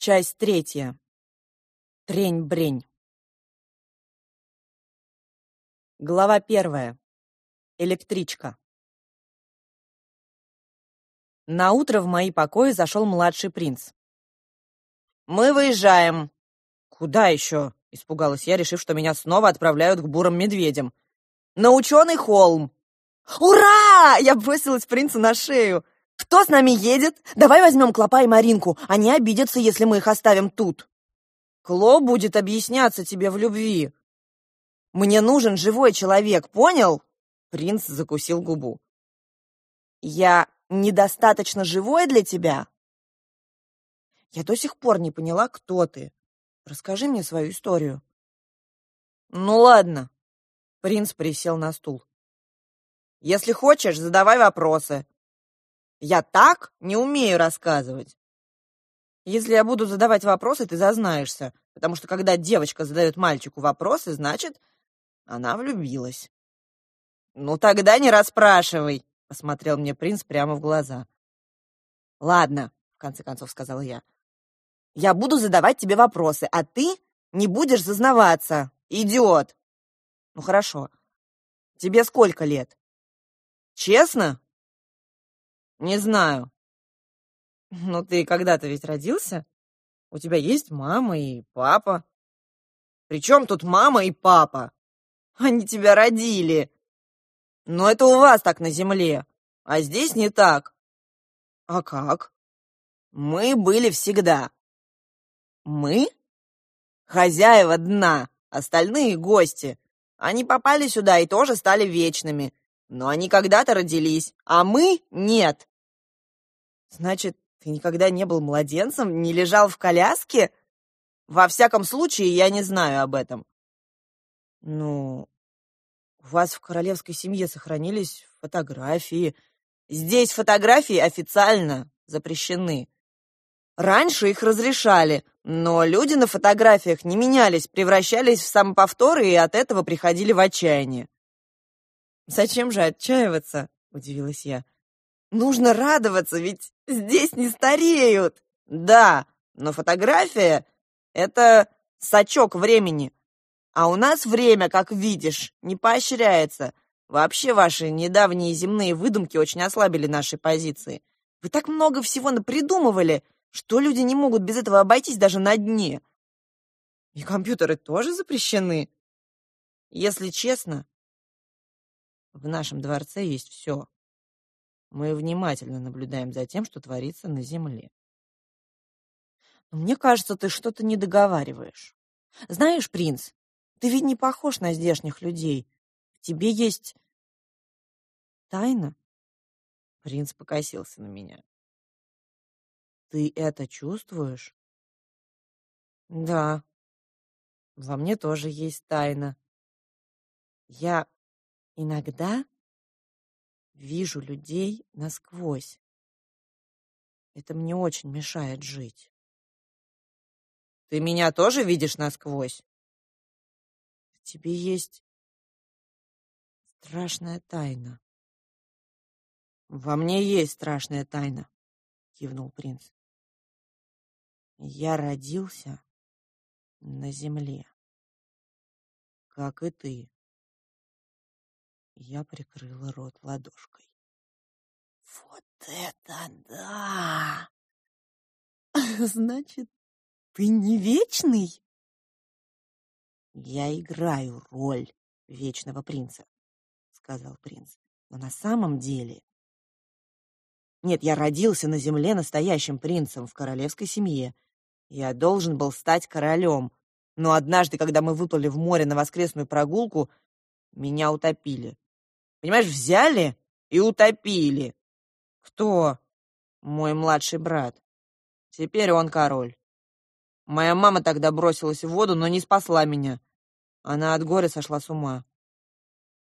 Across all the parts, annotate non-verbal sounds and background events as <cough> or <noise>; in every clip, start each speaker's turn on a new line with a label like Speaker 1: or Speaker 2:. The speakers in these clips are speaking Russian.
Speaker 1: Часть третья. Трень-брень. Глава первая. Электричка. На утро в мои покои зашел младший принц. «Мы выезжаем!» «Куда еще?» — испугалась я, решив, что меня снова отправляют к бурым медведям. «На ученый холм!» «Ура!» — я бросилась принцу на шею. «Кто с нами едет? Давай возьмем Клопа и Маринку. Они обидятся, если мы их оставим тут». «Кло будет объясняться тебе в любви». «Мне нужен живой человек, понял?» Принц закусил губу. «Я недостаточно живой для тебя?» «Я до сих пор не поняла, кто ты. Расскажи мне свою историю». «Ну ладно». Принц присел на стул. «Если хочешь, задавай вопросы. Я так не умею рассказывать. Если я буду задавать вопросы, ты зазнаешься, потому что когда девочка задает мальчику вопросы, значит, она влюбилась. Ну тогда не расспрашивай, посмотрел мне принц прямо в глаза. Ладно, в конце концов сказала я. Я буду задавать тебе вопросы, а ты не будешь зазнаваться, идиот. Ну хорошо. Тебе сколько лет? Честно? Не знаю. Ну ты когда-то ведь родился? У тебя есть мама и папа. При чем тут мама и папа? Они тебя родили. Но это у вас так на земле, а здесь не так. А как? Мы были всегда. Мы? Хозяева дна, остальные гости. Они попали сюда и тоже стали вечными. Но они когда-то родились, а мы нет. Значит, ты никогда не был младенцем, не лежал в коляске? Во всяком случае, я не знаю об этом. Ну, у вас в королевской семье сохранились фотографии. Здесь фотографии официально запрещены. Раньше их разрешали, но люди на фотографиях не менялись, превращались в самоповторы и от этого приходили в отчаяние. «Зачем же отчаиваться?» — удивилась я. Нужно радоваться, ведь здесь не стареют. Да, но фотография — это сачок времени. А у нас время, как видишь, не поощряется. Вообще ваши недавние земные выдумки очень ослабили наши позиции. Вы так много всего напридумывали, что люди не могут без этого обойтись даже на дне. И компьютеры тоже запрещены. Если честно, в нашем дворце есть все. Мы внимательно наблюдаем за тем, что творится на Земле. Но мне кажется, ты что-то не договариваешь. Знаешь, принц, ты ведь не похож на здешних людей. В тебе есть тайна. Принц покосился на меня. Ты это чувствуешь? Да. Во мне тоже есть тайна. Я иногда вижу людей насквозь. Это мне очень мешает жить. Ты меня тоже видишь насквозь? В тебе есть страшная тайна. Во мне есть страшная тайна, кивнул принц. Я родился на земле, как и ты. Я прикрыла рот ладошкой. Вот это да! <laughs> Значит, ты не вечный? Я играю роль вечного принца, сказал принц. Но на самом деле нет, я родился на земле настоящим принцем в королевской семье. Я должен был стать королем. Но однажды, когда мы выплыли в море на воскресную прогулку, меня утопили. Понимаешь, взяли и утопили. Кто? Мой младший брат. Теперь он король. Моя мама тогда бросилась в воду, но не спасла меня. Она от горя сошла с ума.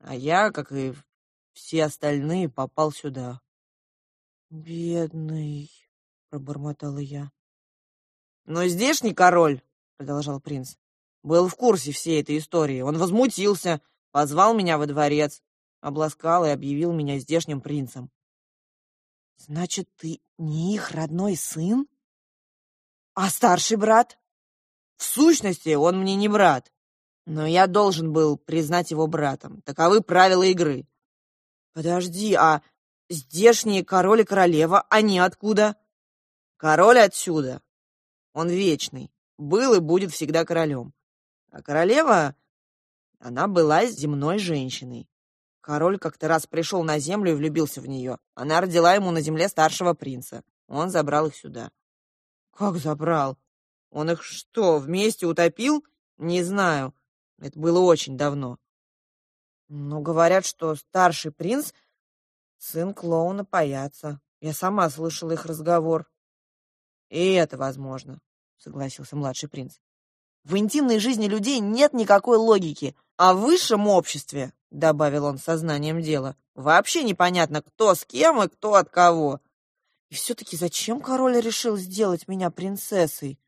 Speaker 1: А я, как и все остальные, попал сюда. «Бедный», — пробормотала я. «Но здешний король», — продолжал принц, — «был в курсе всей этой истории. Он возмутился, позвал меня во дворец обласкал и объявил меня здешним принцем. «Значит, ты не их родной сын?» А старший брат? В сущности, он мне не брат. Но я должен был признать его братом. Таковы правила игры. Подожди, а здешние король и королева, они откуда? Король отсюда. Он вечный. Был и будет всегда королем. А королева, она была земной женщиной. Король как-то раз пришел на землю и влюбился в нее. Она родила ему на земле старшего принца. Он забрал их сюда. Как забрал? Он их что, вместе утопил? Не знаю. Это было очень давно. Но говорят, что старший принц — сын клоуна паяца. Я сама слышала их разговор. И это возможно, согласился младший принц. В интимной жизни людей нет никакой логики, а в высшем обществе, добавил он сознанием дела, вообще непонятно, кто с кем и кто от кого. И все-таки зачем король решил сделать меня принцессой?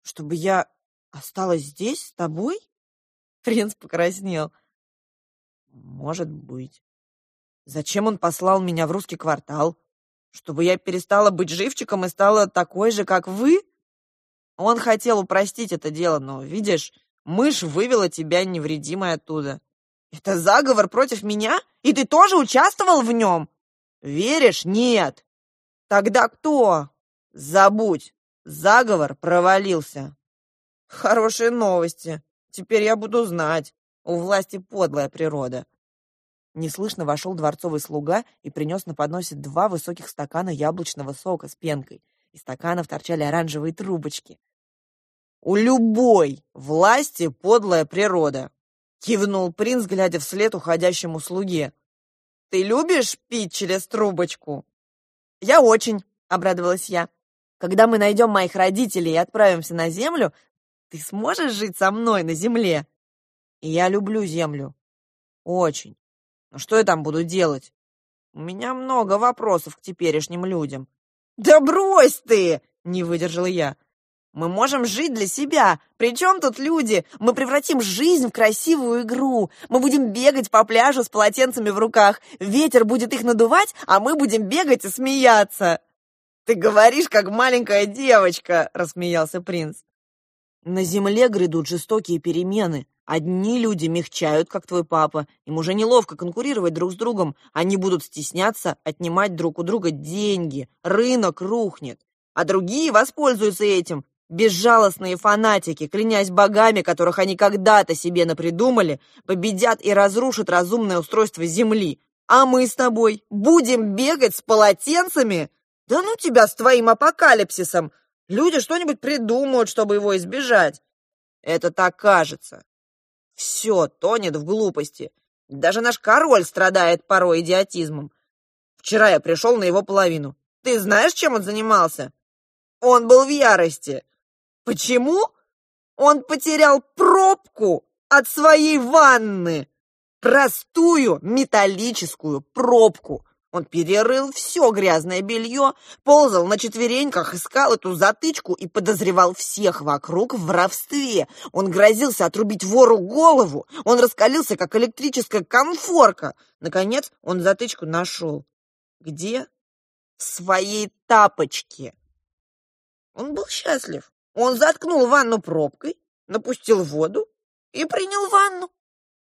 Speaker 1: Чтобы я осталась здесь с тобой? <laughs> Принц покраснел. Может быть. Зачем он послал меня в русский квартал? Чтобы я перестала быть живчиком и стала такой же, как вы? Он хотел упростить это дело, но, видишь, мышь вывела тебя невредимой оттуда. Это заговор против меня? И ты тоже участвовал в нем? Веришь? Нет. Тогда кто? Забудь. Заговор провалился. Хорошие новости. Теперь я буду знать. У власти подлая природа. Неслышно вошел дворцовый слуга и принес на подносе два высоких стакана яблочного сока с пенкой. Из стаканов торчали оранжевые трубочки. «У любой власти подлая природа!» — кивнул принц, глядя вслед уходящему слуге. «Ты любишь пить через трубочку?» «Я очень», — обрадовалась я. «Когда мы найдем моих родителей и отправимся на землю, ты сможешь жить со мной на земле?» «И я люблю землю. Очень. Но что я там буду делать? У меня много вопросов к теперешним людям». «Да брось ты!» — не выдержала я. Мы можем жить для себя. Причем тут люди? Мы превратим жизнь в красивую игру. Мы будем бегать по пляжу с полотенцами в руках. Ветер будет их надувать, а мы будем бегать и смеяться. Ты говоришь, как маленькая девочка, рассмеялся принц. На земле грядут жестокие перемены. Одни люди мягчают, как твой папа. Им уже неловко конкурировать друг с другом. Они будут стесняться отнимать друг у друга деньги. Рынок рухнет. А другие воспользуются этим Безжалостные фанатики, клянясь богами, которых они когда-то себе напридумали, победят и разрушат разумное устройство Земли. А мы с тобой будем бегать с полотенцами? Да ну тебя с твоим апокалипсисом! Люди что-нибудь придумают, чтобы его избежать. Это так кажется. Все тонет в глупости. Даже наш король страдает порой идиотизмом. Вчера я пришел на его половину. Ты знаешь, чем он занимался? Он был в ярости. Почему? Он потерял пробку от своей ванны. Простую металлическую пробку. Он перерыл все грязное белье, ползал на четвереньках, искал эту затычку и подозревал всех вокруг в воровстве. Он грозился отрубить вору голову. Он раскалился, как электрическая конфорка. Наконец он затычку нашел. Где? В своей тапочке. Он был счастлив. Он заткнул ванну пробкой, напустил воду и принял ванну.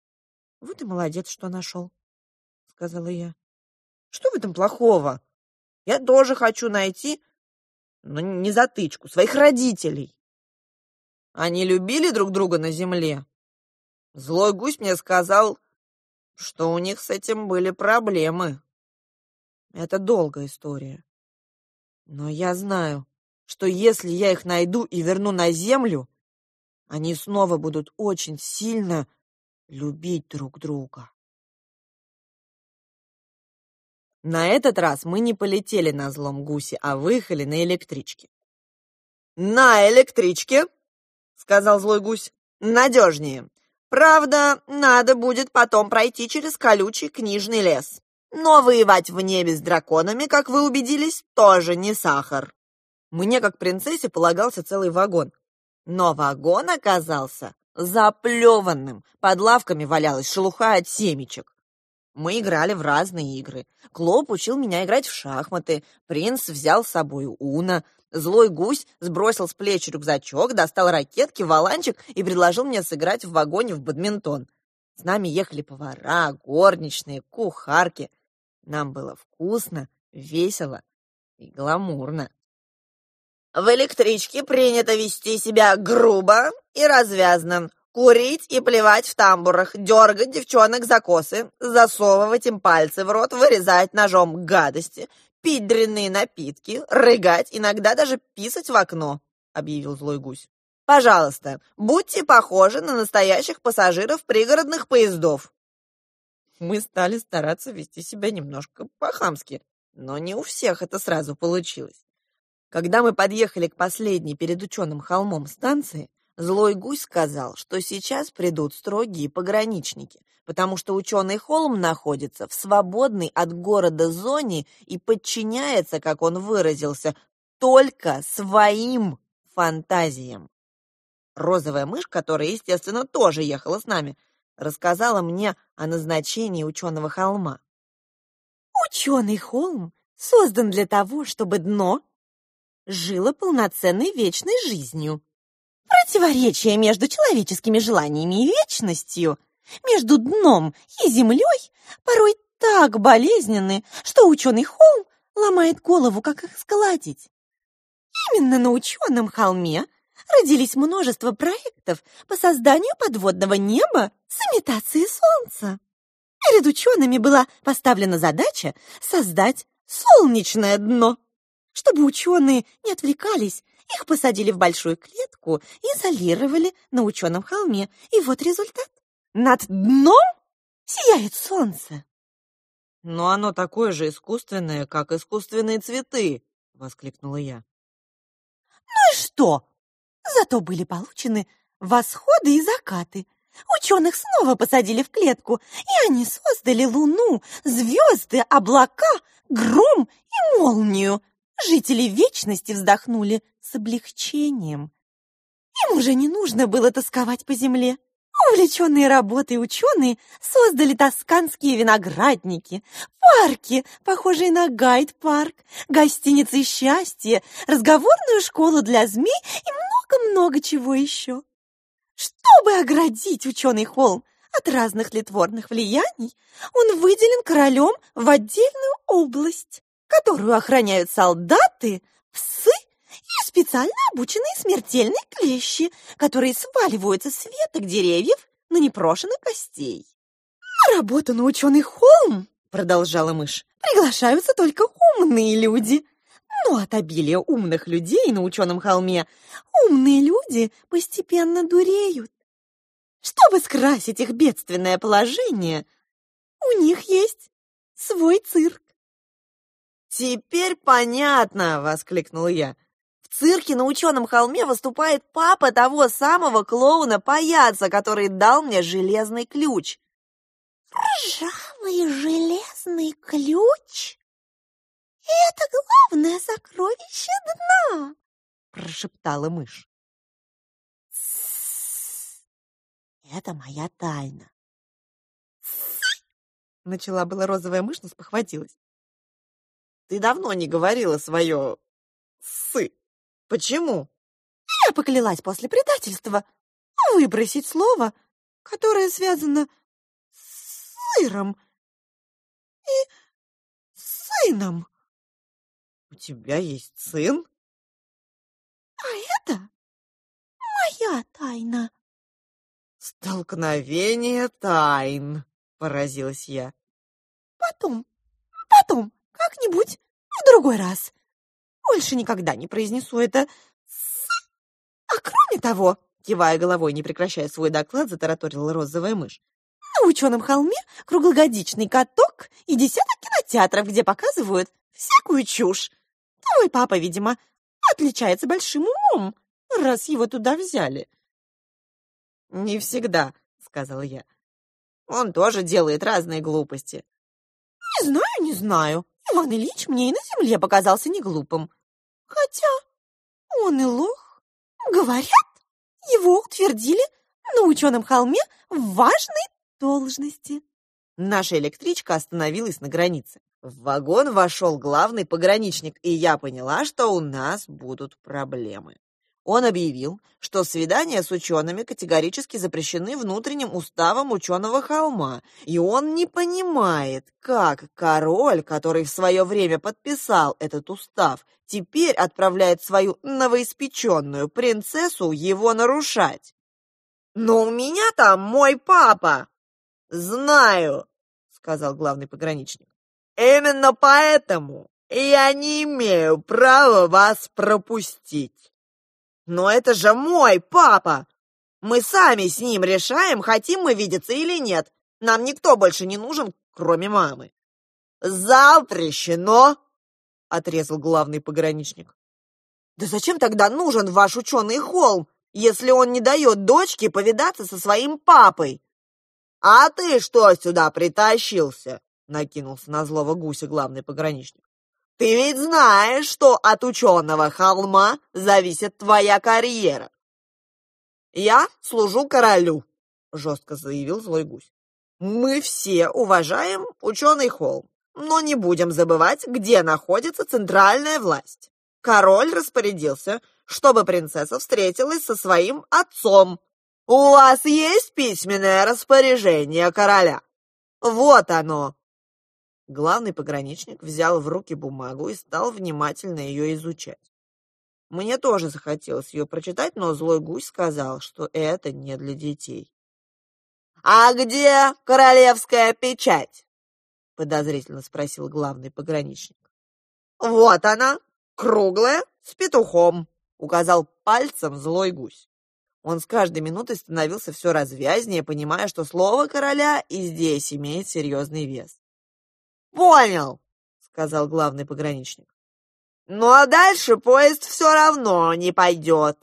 Speaker 1: — Вот и молодец, что нашел, — сказала я. — Что в этом плохого? Я тоже хочу найти, но не затычку, своих родителей. Они любили друг друга на земле. Злой гусь мне сказал, что у них с этим были проблемы. Это долгая история. Но я знаю, что если я их найду и верну на землю, они снова будут очень сильно любить друг друга. На этот раз мы не полетели на злом гусе, а выехали на электричке. «На электричке!» — сказал злой гусь. «Надежнее. Правда, надо будет потом пройти через колючий книжный лес. Но воевать в небе с драконами, как вы убедились, тоже не сахар». Мне, как принцессе, полагался целый вагон. Но вагон оказался заплеванным. Под лавками валялась шелуха от семечек. Мы играли в разные игры. Клоп учил меня играть в шахматы. Принц взял с собой Уна. Злой гусь сбросил с плеч рюкзачок, достал ракетки, валанчик и предложил мне сыграть в вагоне в бадминтон. С нами ехали повара, горничные, кухарки. Нам было вкусно, весело и гламурно. В электричке принято вести себя грубо и развязно. Курить и плевать в тамбурах, дергать девчонок за косы, засовывать им пальцы в рот, вырезать ножом гадости, пить дрянные напитки, рыгать, иногда даже писать в окно», — объявил злой гусь. «Пожалуйста, будьте похожи на настоящих пассажиров пригородных поездов». Мы стали стараться вести себя немножко по-хамски, но не у всех это сразу получилось. Когда мы подъехали к последней перед ученым холмом станции, Злой гусь сказал, что сейчас придут строгие пограничники, потому что ученый холм находится в свободной от города зоне и подчиняется, как он выразился, только своим фантазиям. Розовая мышь, которая, естественно, тоже ехала с нами, рассказала мне о назначении ученого холма.
Speaker 2: Ученый холм создан для того, чтобы дно жило полноценной вечной жизнью. Противоречие между человеческими желаниями и вечностью, между дном и землей порой так болезненны, что ученый Холм ломает голову, как их складить. Именно на ученом холме родились множество проектов по созданию подводного неба с имитацией Солнца. Перед учеными была поставлена задача создать солнечное дно, чтобы ученые не отвлекались их посадили в большую клетку изолировали на ученом холме. И вот результат. Над дном сияет солнце.
Speaker 1: «Но оно такое же искусственное, как искусственные цветы!» — воскликнула я.
Speaker 2: «Ну и что? Зато были получены восходы и закаты. Ученых снова посадили в клетку, и они создали луну, звезды, облака, гром и молнию. Жители Вечности вздохнули с облегчением. Им уже не нужно было тосковать по земле. Увлеченные работой ученые создали тосканские виноградники, парки, похожие на гайд-парк, гостиницы счастья, разговорную школу для змей и много-много чего еще. Чтобы оградить ученый холм от разных литворных влияний, он выделен королем в отдельную область которую охраняют солдаты, псы и специально обученные смертельные клещи, которые сваливаются с веток деревьев на непрошенных гостей. Работу на ученый холм, продолжала мышь, приглашаются только умные люди. Но от обилия умных людей на ученом холме умные люди постепенно дуреют. Чтобы скрасить их бедственное положение, у них есть свой цирк.
Speaker 1: «Теперь понятно!» — воскликнул я. «В цирке на ученом холме выступает папа того самого клоуна-паяца, который дал мне железный ключ».
Speaker 2: «Ржавый железный ключ? Это главное сокровище дна!» — прошептала мышь. «Это моя тайна».
Speaker 1: Начала была розовая мышь, но спохватилась. Ты давно не говорила свое «сы». Почему?
Speaker 2: Я поклялась после предательства выбросить слово, которое связано с сыром и сыном.
Speaker 1: У тебя есть сын?
Speaker 2: А это моя тайна.
Speaker 1: Столкновение тайн, поразилась я.
Speaker 2: Потом, потом, как-нибудь в другой раз. Больше никогда не произнесу это. А кроме того, кивая головой, не прекращая свой доклад, затараторила розовая мышь. На ученом холме круглогодичный каток и десяток кинотеатров, где показывают всякую чушь. Твой папа, видимо, отличается большим умом, раз его туда взяли.
Speaker 1: «Не всегда», — сказала я. «Он тоже делает разные глупости».
Speaker 2: «Не знаю, не знаю. Иван Ильич мне и на земле показался не глупым. Хотя он и лох. Говорят, его утвердили на ученом холме в важной должности.
Speaker 1: Наша электричка остановилась на границе. В вагон вошел главный пограничник, и я поняла, что у нас будут проблемы. Он объявил, что свидания с учеными категорически запрещены внутренним уставом ученого холма, и он не понимает, как король, который в свое время подписал этот устав, теперь отправляет свою новоиспеченную принцессу его нарушать. «Но у меня там мой папа!» «Знаю», — сказал главный пограничник. «Именно поэтому я не имею права вас пропустить». «Но это же мой папа! Мы сами с ним решаем, хотим мы видеться или нет. Нам никто больше не нужен, кроме мамы». «Запрещено!» — отрезал главный пограничник. «Да зачем тогда нужен ваш ученый холм, если он не дает дочке повидаться со своим папой?» «А ты что сюда притащился?» — накинулся на злого гуся главный пограничник. Ты ведь знаешь, что от ученого холма зависит твоя карьера. Я служу королю, жестко заявил злой гусь. Мы все уважаем ученый холм, но не будем забывать, где находится центральная власть. Король распорядился, чтобы принцесса встретилась со своим отцом. У вас есть письменное распоряжение короля? Вот оно. Главный пограничник взял в руки бумагу и стал внимательно ее изучать. Мне тоже захотелось ее прочитать, но злой гусь сказал, что это не для детей. «А где королевская печать?» — подозрительно спросил главный пограничник. «Вот она, круглая, с петухом», — указал пальцем злой гусь. Он с каждой минутой становился все развязнее, понимая, что слово короля и здесь имеет серьезный вес. «Понял», — сказал главный пограничник. «Ну а дальше поезд все равно не пойдет.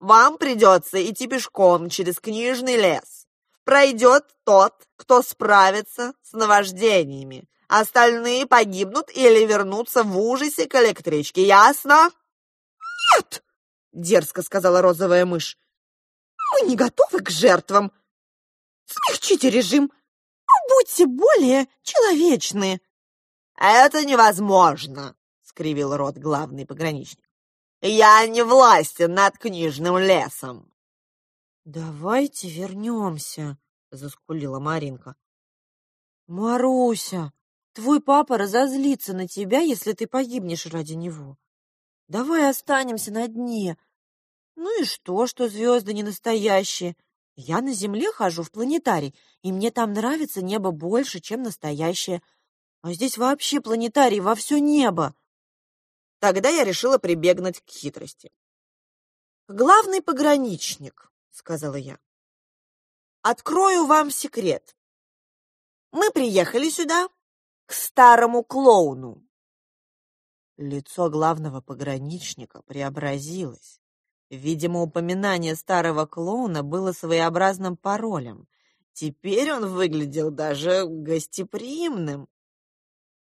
Speaker 1: Вам придется идти пешком через книжный лес. Пройдет тот, кто справится с наваждениями. Остальные погибнут или вернутся в ужасе к электричке. Ясно?»
Speaker 2: «Нет!» — дерзко сказала розовая мышь. «Мы не готовы к жертвам. Смягчите режим. Будьте более человечны».
Speaker 1: «Это невозможно!» — скривил рот главный пограничник. «Я не властен над книжным лесом!»
Speaker 2: «Давайте вернемся!» — заскулила Маринка. «Маруся, твой папа разозлится на тебя, если ты погибнешь ради него. Давай останемся на дне. Ну и что, что звезды не настоящие? Я на Земле хожу в планетарий, и мне там нравится небо больше, чем настоящее. А здесь вообще планетарий во все небо.
Speaker 1: Тогда я решила прибегнуть к хитрости. «Главный пограничник», — сказала я. «Открою вам секрет. Мы приехали сюда к старому клоуну». Лицо главного пограничника преобразилось. Видимо, упоминание старого клоуна было своеобразным паролем. Теперь он выглядел даже гостеприимным.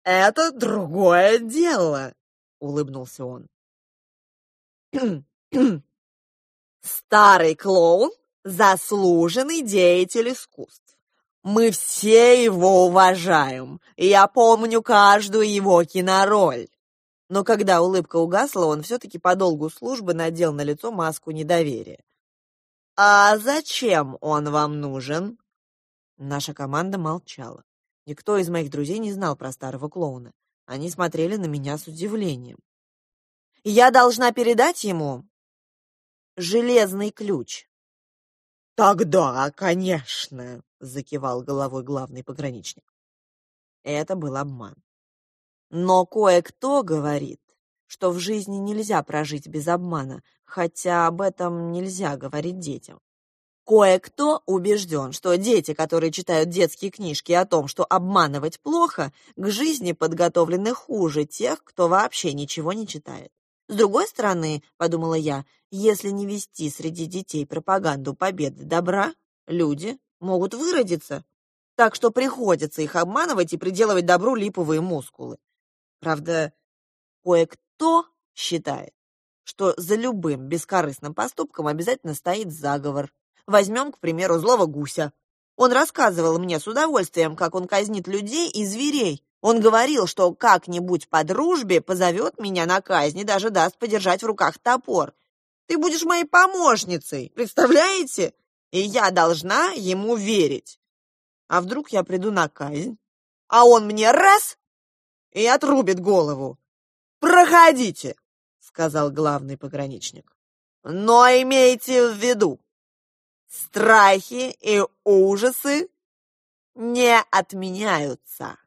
Speaker 1: «Это другое дело», — улыбнулся он. «Старый клоун — заслуженный деятель искусств. Мы все его уважаем, я помню каждую его кинороль». Но когда улыбка угасла, он все-таки по долгу службы надел на лицо маску недоверия. «А зачем он вам нужен?» Наша команда молчала. Никто из моих друзей не знал про старого клоуна. Они смотрели на меня с удивлением. «Я должна передать ему железный ключ». «Тогда, конечно», — закивал головой главный пограничник. Это был обман. Но кое-кто говорит, что в жизни нельзя прожить без обмана, хотя об этом нельзя говорить детям. Кое-кто убежден, что дети, которые читают детские книжки о том, что обманывать плохо, к жизни подготовлены хуже тех, кто вообще ничего не читает. С другой стороны, подумала я, если не вести среди детей пропаганду победы добра, люди могут выродиться. Так что приходится их обманывать и приделывать добру липовые мускулы. Правда, кое-кто считает, что за любым бескорыстным поступком обязательно стоит заговор, Возьмем, к примеру, злого гуся. Он рассказывал мне с удовольствием, как он казнит людей и зверей.
Speaker 3: Он говорил, что как-нибудь по дружбе позовет меня на казнь и даже даст подержать в руках топор. Ты будешь моей помощницей, представляете? И я должна ему верить. А вдруг я приду на казнь, а он мне раз и отрубит голову. Проходите, сказал главный пограничник. Но имейте в виду, страхи и ужасы не отменяются.